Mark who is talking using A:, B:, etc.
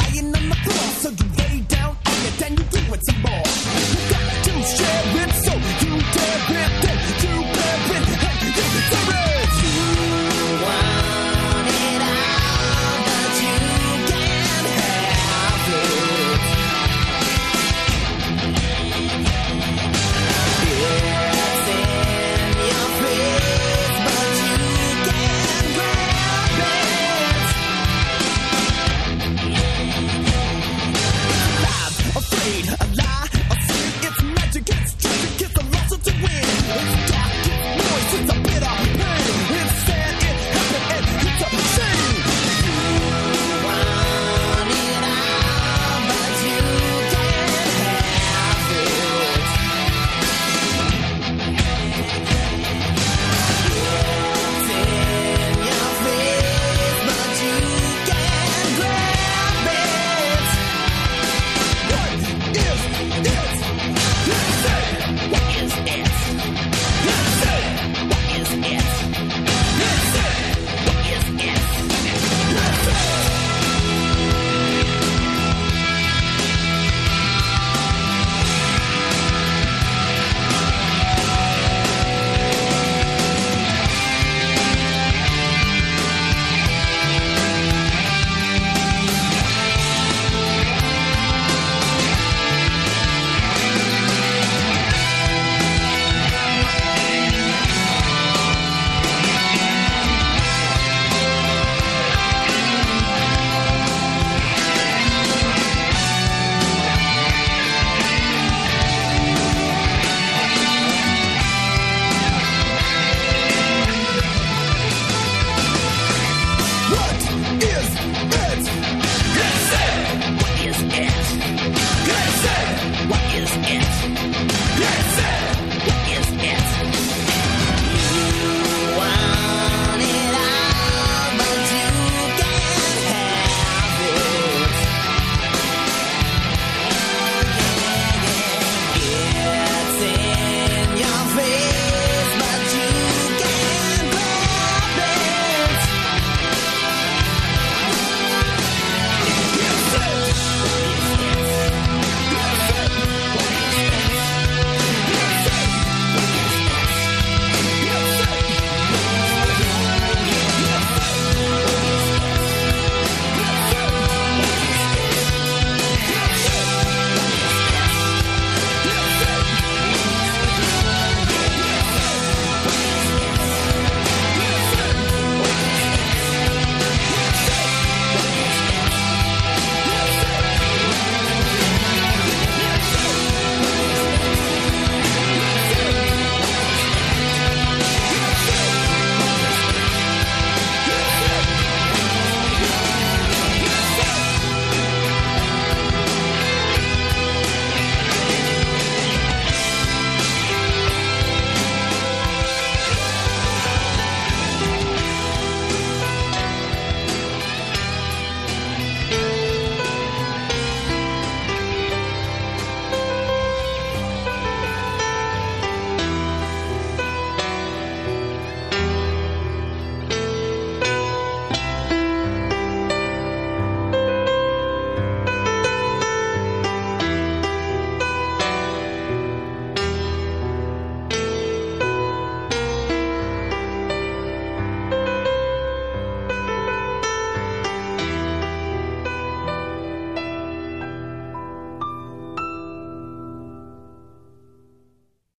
A: lying on the floor. So you lay down on it and you do it some more.